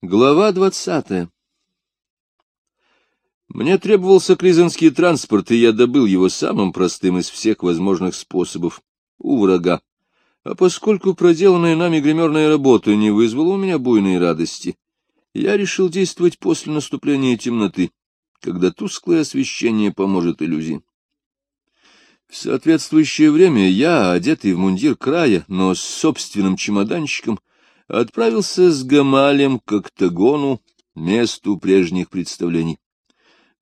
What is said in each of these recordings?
Глава двадцатая Мне требовался клизанский транспорт, и я добыл его самым простым из всех возможных способов — у врага. А поскольку проделанная нами гримерная работа не вызвала у меня буйной радости, я решил действовать после наступления темноты, когда тусклое освещение поможет иллюзии. В соответствующее время я, одетый в мундир края, но с собственным чемоданчиком, отправился с Гамалем к Октагону, месту прежних представлений.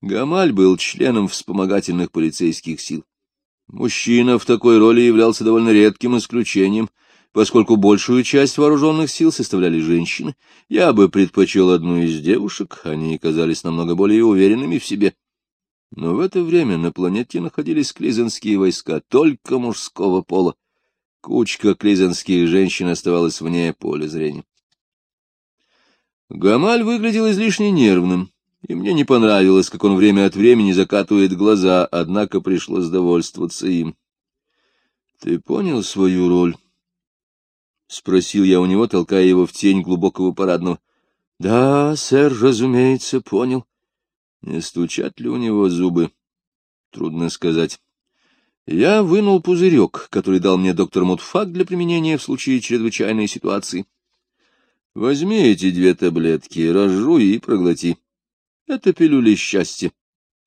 Гамаль был членом вспомогательных полицейских сил. Мужчина в такой роли являлся довольно редким исключением, поскольку большую часть вооруженных сил составляли женщины. Я бы предпочел одну из девушек, они казались намного более уверенными в себе. Но в это время на планете находились клизенские войска только мужского пола. Кучка клизенских женщин оставалась вне поля зрения. Гамаль выглядел излишне нервным, и мне не понравилось, как он время от времени закатывает глаза, однако пришлось довольствоваться им. — Ты понял свою роль? — спросил я у него, толкая его в тень глубокого парадного. — Да, сэр, разумеется, понял. Не стучат ли у него зубы? Трудно сказать. Я вынул пузырек, который дал мне доктор Мутфак для применения в случае чрезвычайной ситуации. Возьми эти две таблетки, разжуй и проглоти. Это пилюли счастья.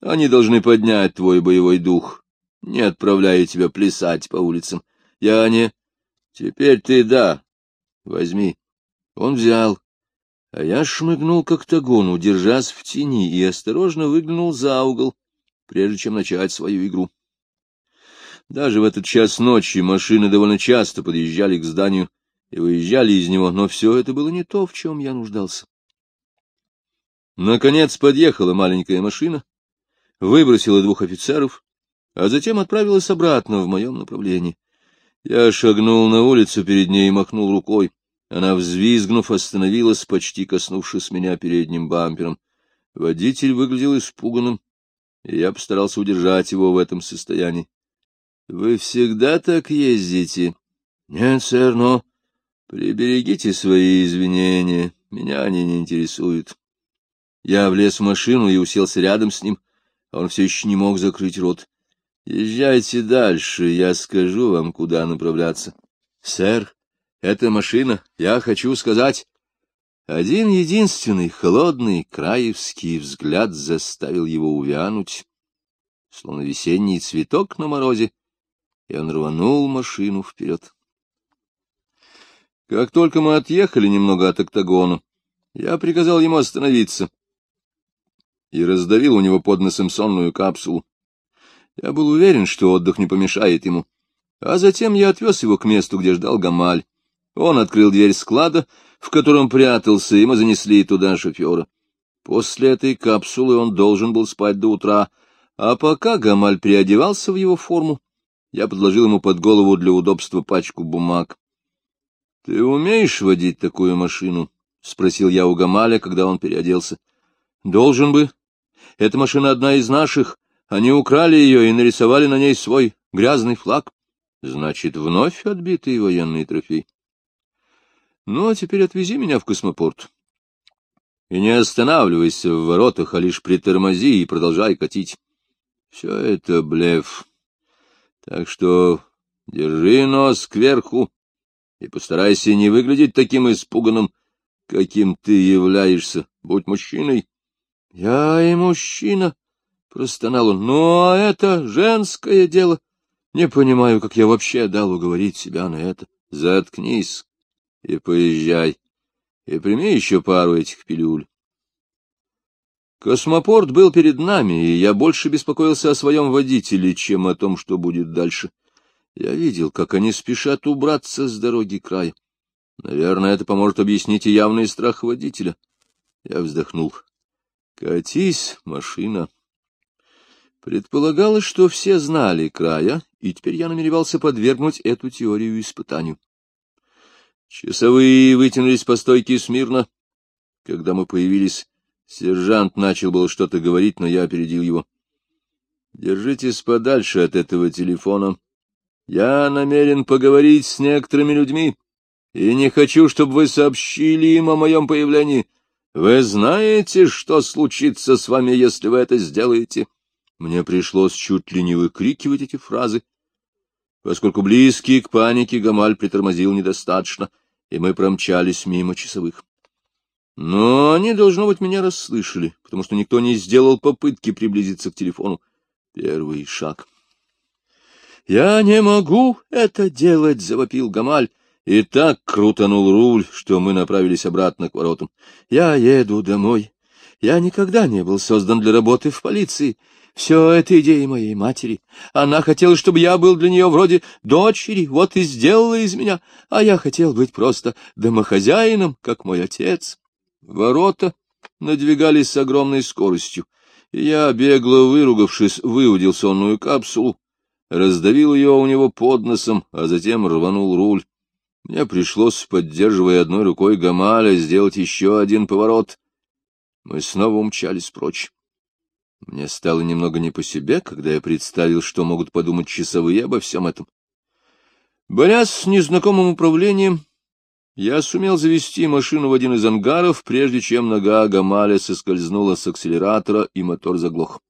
Они должны поднять твой боевой дух, не отправляя тебя плясать по улицам. Я не... Теперь ты да. Возьми. Он взял. А я шмыгнул к октагону, держась в тени, и осторожно выглянул за угол, прежде чем начать свою игру. Даже в этот час ночи машины довольно часто подъезжали к зданию и выезжали из него, но все это было не то, в чем я нуждался. Наконец подъехала маленькая машина, выбросила двух офицеров, а затем отправилась обратно в моем направлении. Я шагнул на улицу перед ней и махнул рукой. Она, взвизгнув, остановилась, почти коснувшись меня передним бампером. Водитель выглядел испуганным, и я постарался удержать его в этом состоянии. Вы всегда так ездите? Нет, сэр, но... Приберегите свои извинения, меня они не интересуют. Я влез в машину и уселся рядом с ним, а он все еще не мог закрыть рот. Езжайте дальше, я скажу вам, куда направляться. Сэр, эта машина, я хочу сказать... Один единственный холодный краевский взгляд заставил его увянуть, словно весенний цветок на морозе, и он рванул машину вперед. Как только мы отъехали немного от октагона, я приказал ему остановиться и раздавил у него под носом сонную капсулу. Я был уверен, что отдых не помешает ему. А затем я отвез его к месту, где ждал Гамаль. Он открыл дверь склада, в котором прятался, и мы занесли туда шофера. После этой капсулы он должен был спать до утра, а пока Гамаль переодевался в его форму, я подложил ему под голову для удобства пачку бумаг. — Ты умеешь водить такую машину? — спросил я у Гамаля, когда он переоделся. — Должен бы. Эта машина одна из наших. Они украли ее и нарисовали на ней свой грязный флаг. Значит, вновь отбитый военный трофей. Ну, а теперь отвези меня в космопорт. И не останавливайся в воротах, а лишь притормози и продолжай катить. Все это блеф. Так что держи нос кверху и постарайся не выглядеть таким испуганным, каким ты являешься. Будь мужчиной. — Я и мужчина, — простонал он. — Ну, а это женское дело. Не понимаю, как я вообще дал уговорить себя на это. Заткнись и поезжай, и прими еще пару этих пилюль. Космопорт был перед нами, и я больше беспокоился о своем водителе, чем о том, что будет дальше. Я видел, как они спешат убраться с дороги края. Наверное, это поможет объяснить и явный страх водителя. Я вздохнул. Катись, машина. Предполагалось, что все знали края, и теперь я намеревался подвергнуть эту теорию испытанию. Часовые вытянулись по стойке смирно. Когда мы появились, Сержант начал было что-то говорить, но я опередил его. — Держитесь подальше от этого телефона. Я намерен поговорить с некоторыми людьми, и не хочу, чтобы вы сообщили им о моем появлении. Вы знаете, что случится с вами, если вы это сделаете? Мне пришлось чуть ли не выкрикивать эти фразы, поскольку близкий к панике Гамаль притормозил недостаточно, и мы промчались мимо часовых. Но они, должно быть, меня расслышали, потому что никто не сделал попытки приблизиться к телефону. Первый шаг. «Я не могу это делать!» — завопил Гамаль и так крутанул руль, что мы направились обратно к воротам. «Я еду домой. Я никогда не был создан для работы в полиции. Все это идея моей матери. Она хотела, чтобы я был для нее вроде дочери, вот и сделала из меня, а я хотел быть просто домохозяином, как мой отец». Ворота надвигались с огромной скоростью, я, бегло выругавшись, выудил сонную капсулу, раздавил ее у него под носом, а затем рванул руль. Мне пришлось, поддерживая одной рукой Гамаля, сделать еще один поворот. Мы снова умчались прочь. Мне стало немного не по себе, когда я представил, что могут подумать часовые обо всем этом. Борясь с незнакомым управлением, я сумел завести машину в один из ангаров, прежде чем нога Гамаля соскользнула с акселератора, и мотор заглох.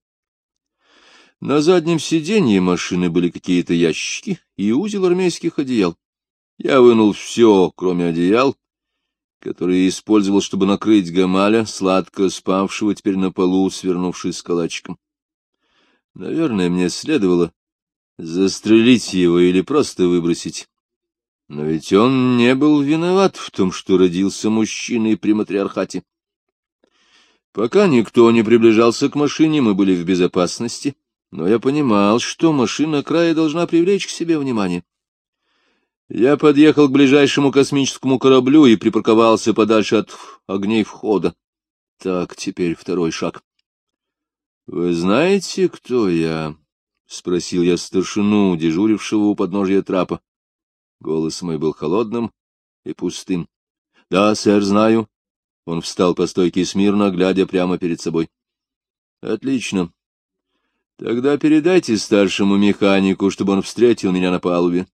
На заднем сиденье машины были какие-то ящики и узел армейских одеял. Я вынул все, кроме одеял, которые использовал, чтобы накрыть Гамаля, сладко спавшего теперь на полу, свернувшись калачиком. Наверное, мне следовало застрелить его или просто выбросить. Но ведь он не был виноват в том, что родился мужчиной при матриархате. Пока никто не приближался к машине, мы были в безопасности, но я понимал, что машина края должна привлечь к себе внимание. Я подъехал к ближайшему космическому кораблю и припарковался подальше от огней входа. Так, теперь второй шаг. — Вы знаете, кто я? — спросил я старшину, дежурившего у подножия трапа. Голос мой был холодным и пустым. — Да, сэр, знаю. Он встал по стойке смирно, глядя прямо перед собой. — Отлично. Тогда передайте старшему механику, чтобы он встретил меня на палубе.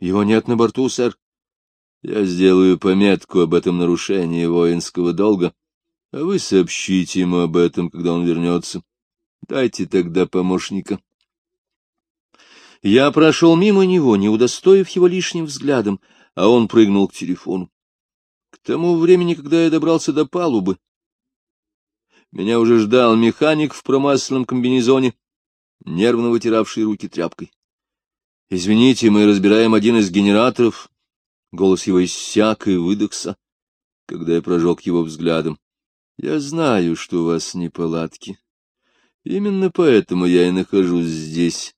Его нет на борту, сэр. Я сделаю пометку об этом нарушении воинского долга, а вы сообщите ему об этом, когда он вернется. Дайте тогда помощника. Я прошел мимо него, не удостоив его лишним взглядом, а он прыгнул к телефону. К тому времени, когда я добрался до палубы, меня уже ждал механик в промасленном комбинезоне, нервно вытиравший руки тряпкой. «Извините, мы разбираем один из генераторов». Голос его иссяк и выдохся, когда я прожег его взглядом. «Я знаю, что у вас неполадки. Именно поэтому я и нахожусь здесь.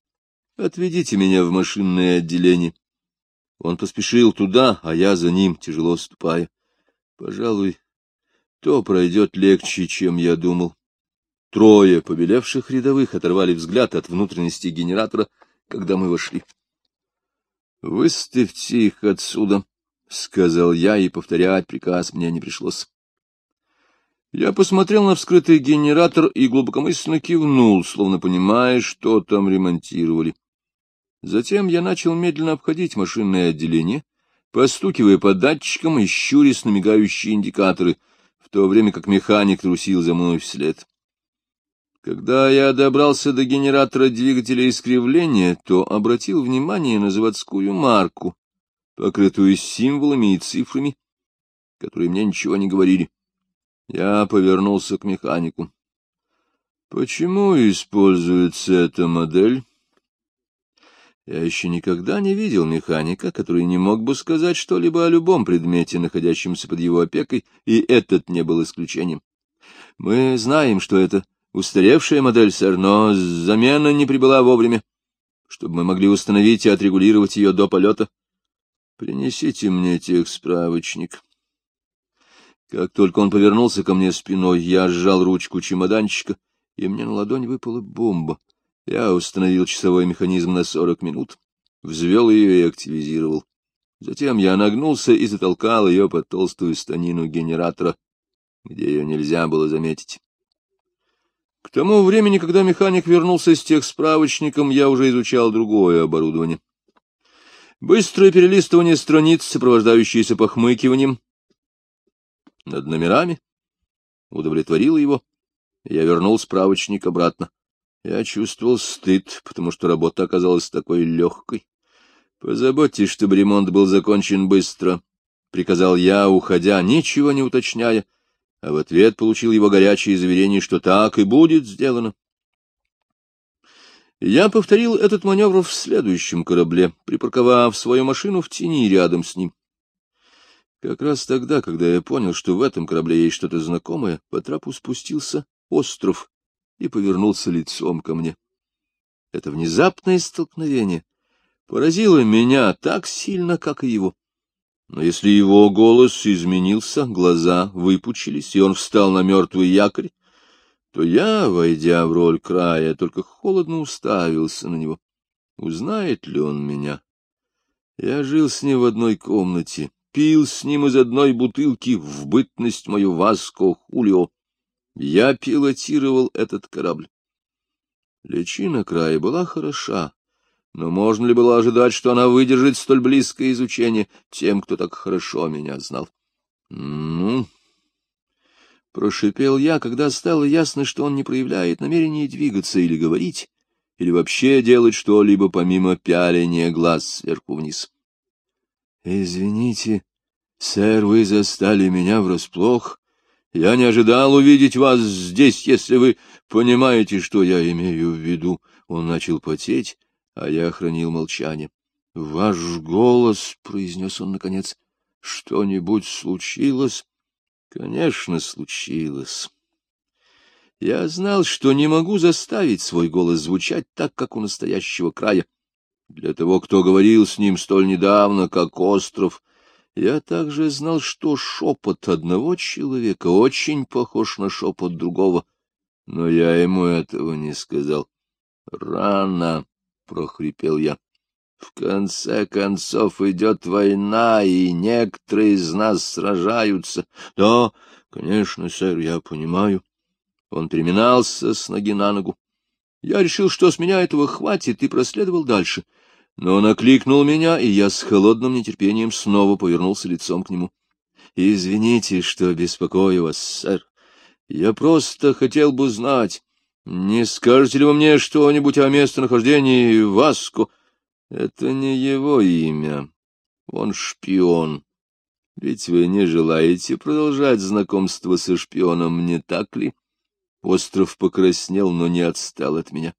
Отведите меня в машинное отделение». Он поспешил туда, а я за ним, тяжело ступая. Пожалуй, то пройдет легче, чем я думал. Трое побелевших рядовых оторвали взгляд от внутренности генератора, когда мы вошли. Выставьте их отсюда, — сказал я, и повторять приказ мне не пришлось. Я посмотрел на вскрытый генератор и глубокомысленно кивнул, словно понимая, что там ремонтировали. Затем я начал медленно обходить машинное отделение, постукивая по датчикам и щурясь на мигающие индикаторы, в то время как механик трусил за мной вслед. Когда я добрался до генератора двигателя искривления, то обратил внимание на заводскую марку, покрытую символами и цифрами, которые мне ничего не говорили. Я повернулся к механику. Почему используется эта модель? Я еще никогда не видел механика, который не мог бы сказать что-либо о любом предмете, находящемся под его опекой, и этот не был исключением. Мы знаем, что это Устаревшая модель, сэр, но замена не прибыла вовремя, чтобы мы могли установить и отрегулировать ее до полета. Принесите мне тех справочник. Как только он повернулся ко мне спиной, я сжал ручку чемоданчика, и мне на ладонь выпала бомба. Я установил часовой механизм на сорок минут, взвел ее и активизировал. Затем я нагнулся и затолкал ее под толстую станину генератора, где ее нельзя было заметить. К тому времени, когда механик вернулся с тех справочником, я уже изучал другое оборудование. Быстрое перелистывание страниц, сопровождающееся похмыкиванием над номерами, удовлетворило его, я вернул справочник обратно. Я чувствовал стыд, потому что работа оказалась такой легкой. Позаботьтесь, чтобы ремонт был закончен быстро, — приказал я, уходя, ничего не уточняя, а в ответ получил его горячее заверение, что так и будет сделано. Я повторил этот маневр в следующем корабле, припарковав свою машину в тени рядом с ним. Как раз тогда, когда я понял, что в этом корабле есть что-то знакомое, по трапу спустился остров и повернулся лицом ко мне. Это внезапное столкновение поразило меня так сильно, как и его. Но если его голос изменился, глаза выпучились, и он встал на мертвый якорь, то я, войдя в роль края, только холодно уставился на него. Узнает ли он меня? Я жил с ним в одной комнате, пил с ним из одной бутылки в бытность мою Васко Хулио. Я пилотировал этот корабль. Личина края была хороша, но можно ли было ожидать, что она выдержит столь близкое изучение тем, кто так хорошо меня знал? Ну, прошипел я, когда стало ясно, что он не проявляет намерения двигаться или говорить, или вообще делать что-либо помимо пяления глаз сверху вниз. — Извините, сэр, вы застали меня врасплох. Я не ожидал увидеть вас здесь, если вы понимаете, что я имею в виду. Он начал потеть, а я хранил молчание. — Ваш голос, — произнес он наконец, — что-нибудь случилось? — Конечно, случилось. Я знал, что не могу заставить свой голос звучать так, как у настоящего края. Для того, кто говорил с ним столь недавно, как остров, я также знал, что шепот одного человека очень похож на шепот другого, но я ему этого не сказал. Рано, — прохрипел я. В конце концов идет война, и некоторые из нас сражаются. Да, конечно, сэр, я понимаю. Он переминался с ноги на ногу. Я решил, что с меня этого хватит, и проследовал дальше. Но он окликнул меня, и я с холодным нетерпением снова повернулся лицом к нему. — Извините, что беспокою вас, сэр. Я просто хотел бы знать, не скажете ли вы мне что-нибудь о местонахождении Васко? Это не его имя. Он шпион. Ведь вы не желаете продолжать знакомство со шпионом, не так ли? Остров покраснел, но не отстал от меня.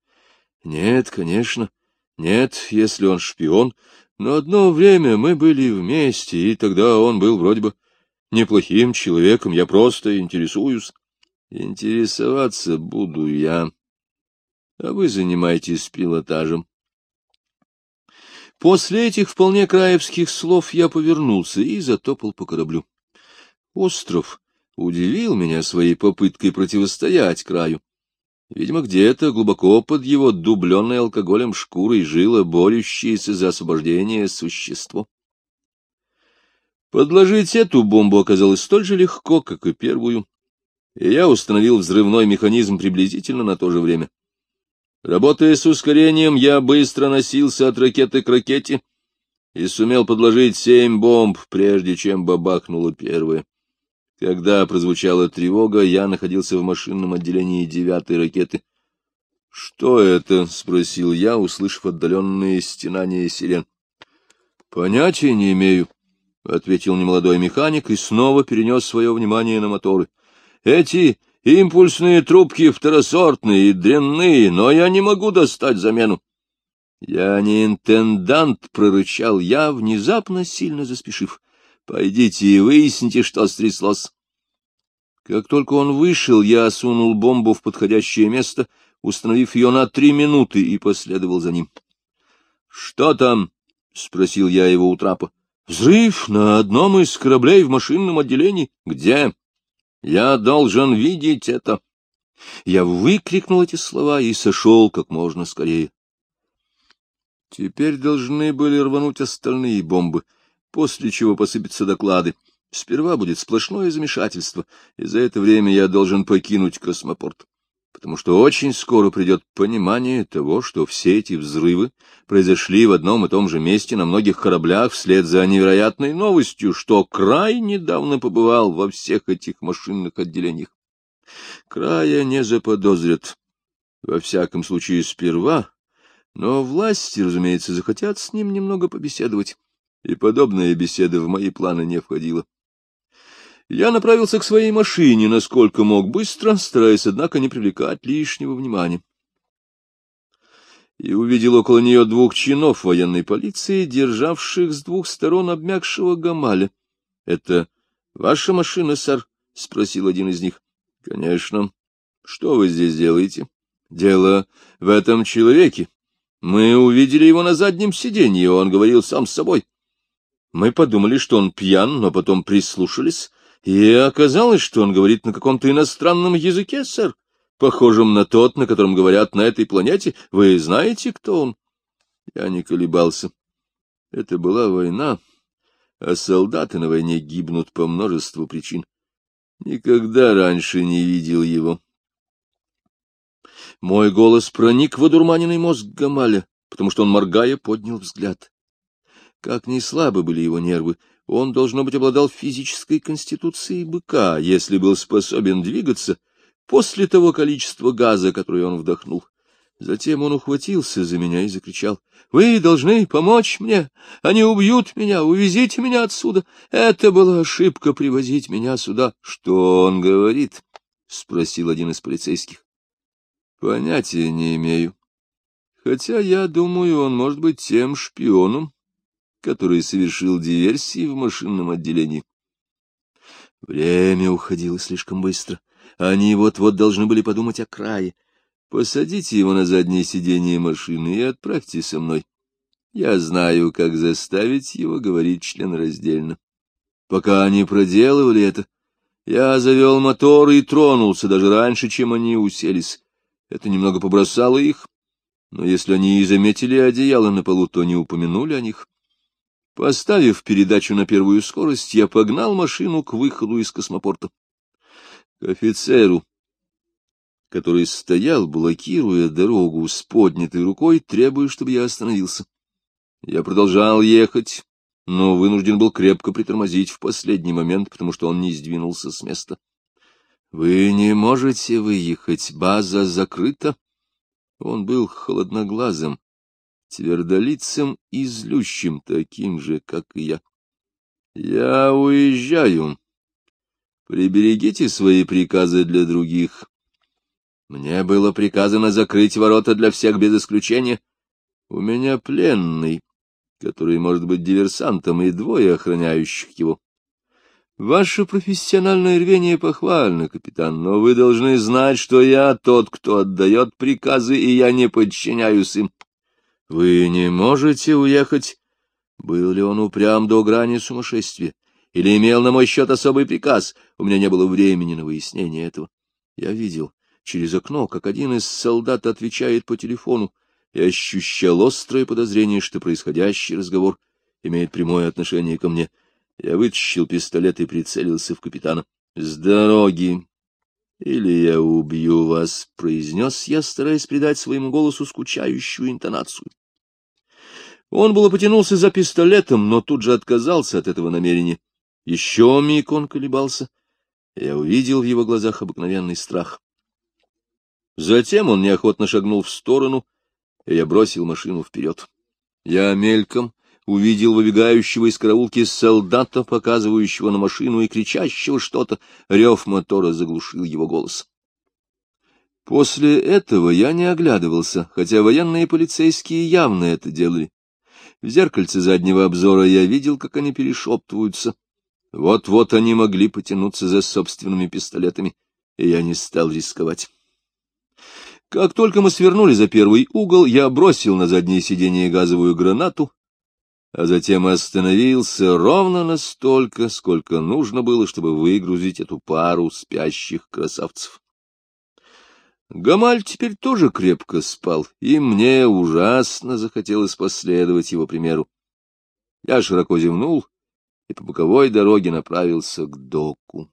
Нет, конечно. Нет, если он шпион. Но одно время мы были вместе, и тогда он был вроде бы неплохим человеком. Я просто интересуюсь. Интересоваться буду я, а вы занимаетесь пилотажем. После этих вполне краевских слов я повернулся и затопал по кораблю. Остров удивил меня своей попыткой противостоять краю. Видимо, где-то глубоко под его дубленной алкоголем шкурой жило борющееся за освобождение существо. Подложить эту бомбу оказалось столь же легко, как и первую, и я установил взрывной механизм приблизительно на то же время. Работая с ускорением, я быстро носился от ракеты к ракете и сумел подложить семь бомб, прежде чем бабахнула первая. Когда прозвучала тревога, я находился в машинном отделении девятой ракеты. — Что это? — спросил я, услышав отдаленные стенания сирен. — Понятия не имею, — ответил немолодой механик и снова перенес свое внимание на моторы. Эти импульсные трубки второсортные и дрянные, но я не могу достать замену. Я не интендант, — прорычал я, внезапно сильно заспешив. Пойдите и выясните, что стряслось. Как только он вышел, я сунул бомбу в подходящее место, установив ее на три минуты, и последовал за ним. — Что там? — спросил я его у трапа. — Взрыв на одном из кораблей в машинном отделении. — Где? Я должен видеть это. Я выкрикнул эти слова и сошел как можно скорее. Теперь должны были рвануть остальные бомбы, после чего посыпятся доклады. Сперва будет сплошное замешательство, и за это время я должен покинуть космопорт потому что очень скоро придет понимание того, что все эти взрывы произошли в одном и том же месте на многих кораблях вслед за невероятной новостью, что край недавно побывал во всех этих машинных отделениях. Края не заподозрят, во всяком случае сперва, но власти, разумеется, захотят с ним немного побеседовать, и подобная беседа в мои планы не входила. Я направился к своей машине, насколько мог быстро, стараясь, однако, не привлекать лишнего внимания. И увидел около нее двух чинов военной полиции, державших с двух сторон обмякшего Гамаля. — Это ваша машина, сэр? — спросил один из них. — Конечно. Что вы здесь делаете? — Дело в этом человеке. Мы увидели его на заднем сиденье, он говорил сам с собой. Мы подумали, что он пьян, но потом прислушались и оказалось, что он говорит на каком-то иностранном языке, сэр, похожем на тот, на котором говорят на этой планете. Вы знаете, кто он? Я не колебался. Это была война, а солдаты на войне гибнут по множеству причин. Никогда раньше не видел его. Мой голос проник в одурманенный мозг Гамаля, потому что он, моргая, поднял взгляд. Как ни слабы были его нервы, он, должно быть, обладал физической конституцией быка, если был способен двигаться после того количества газа, которое он вдохнул. Затем он ухватился за меня и закричал. — Вы должны помочь мне! Они убьют меня! Увезите меня отсюда! Это была ошибка привозить меня сюда! — Что он говорит? — спросил один из полицейских. — Понятия не имею. Хотя, я думаю, он может быть тем шпионом, который совершил диверсии в машинном отделении. Время уходило слишком быстро. Они вот-вот должны были подумать о крае. Посадите его на заднее сиденье машины и отправьте со мной. Я знаю, как заставить его говорить членораздельно. Пока они проделывали это, я завел мотор и тронулся даже раньше, чем они уселись. Это немного побросало их, но если они и заметили одеяло на полу, то не упомянули о них. Поставив передачу на первую скорость, я погнал машину к выходу из космопорта. К офицеру, который стоял, блокируя дорогу с поднятой рукой, требуя, чтобы я остановился. Я продолжал ехать, но вынужден был крепко притормозить в последний момент, потому что он не сдвинулся с места. — Вы не можете выехать, база закрыта. Он был холодноглазым, твердолицем и злющим, таким же, как и я. Я уезжаю. Приберегите свои приказы для других. Мне было приказано закрыть ворота для всех без исключения. У меня пленный, который может быть диверсантом, и двое охраняющих его. Ваше профессиональное рвение похвально, капитан, но вы должны знать, что я тот, кто отдает приказы, и я не подчиняюсь им. — Вы не можете уехать? Был ли он упрям до грани сумасшествия? Или имел на мой счет особый приказ? У меня не было времени на выяснение этого. Я видел через окно, как один из солдат отвечает по телефону, и ощущал острое подозрение, что происходящий разговор имеет прямое отношение ко мне. Я вытащил пистолет и прицелился в капитана. — С дороги! «Или я убью вас», — произнес я, стараясь придать своему голосу скучающую интонацию. Он было потянулся за пистолетом, но тут же отказался от этого намерения. Еще миг он колебался. Я увидел в его глазах обыкновенный страх. Затем он неохотно шагнул в сторону, и я бросил машину вперед. Я мельком увидел выбегающего из караулки солдата, показывающего на машину и кричащего что-то. Рев мотора заглушил его голос. После этого я не оглядывался, хотя военные полицейские явно это делали. В зеркальце заднего обзора я видел, как они перешептываются. Вот-вот они могли потянуться за собственными пистолетами, и я не стал рисковать. Как только мы свернули за первый угол, я бросил на заднее сиденье газовую гранату а затем остановился ровно настолько, сколько нужно было, чтобы выгрузить эту пару спящих красавцев. Гамаль теперь тоже крепко спал, и мне ужасно захотелось последовать его примеру. Я широко зевнул и по боковой дороге направился к доку.